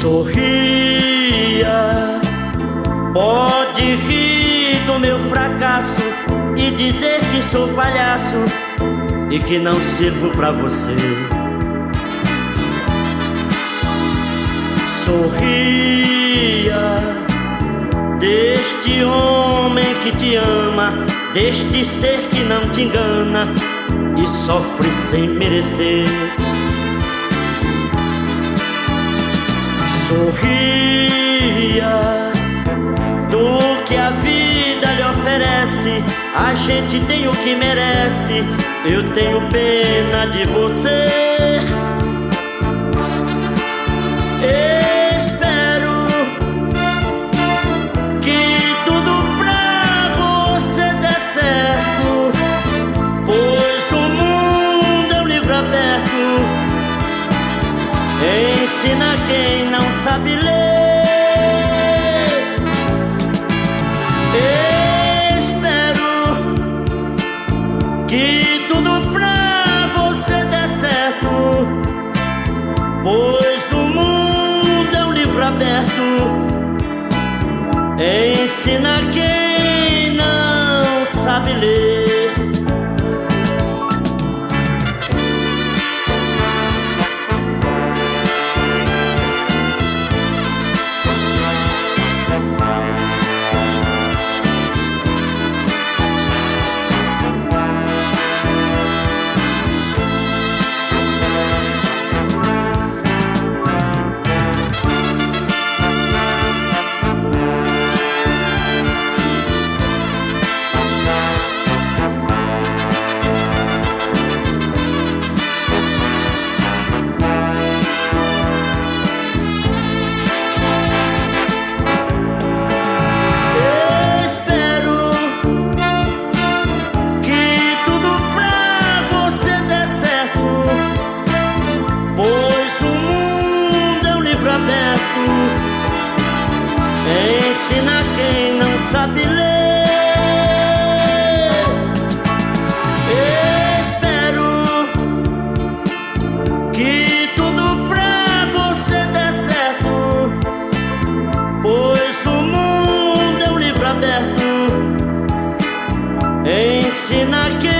Sorria, pode rir do meu fracasso e dizer que sou palhaço e que não sirvo pra você. Sorria deste homem que te ama, deste ser que não te engana e sofre sem merecer. Sorria do que a vida lhe oferece. A gente tem o que merece. Eu tenho pena de você. Sabe ler. Espero que tudo pra você dê certo. Pois o mundo é um livro aberto. Ensina quem não sabe ler. Sabe ler. Espero que tudo pra você dê certo. Pois o mundo é um livro aberto. Ensina quem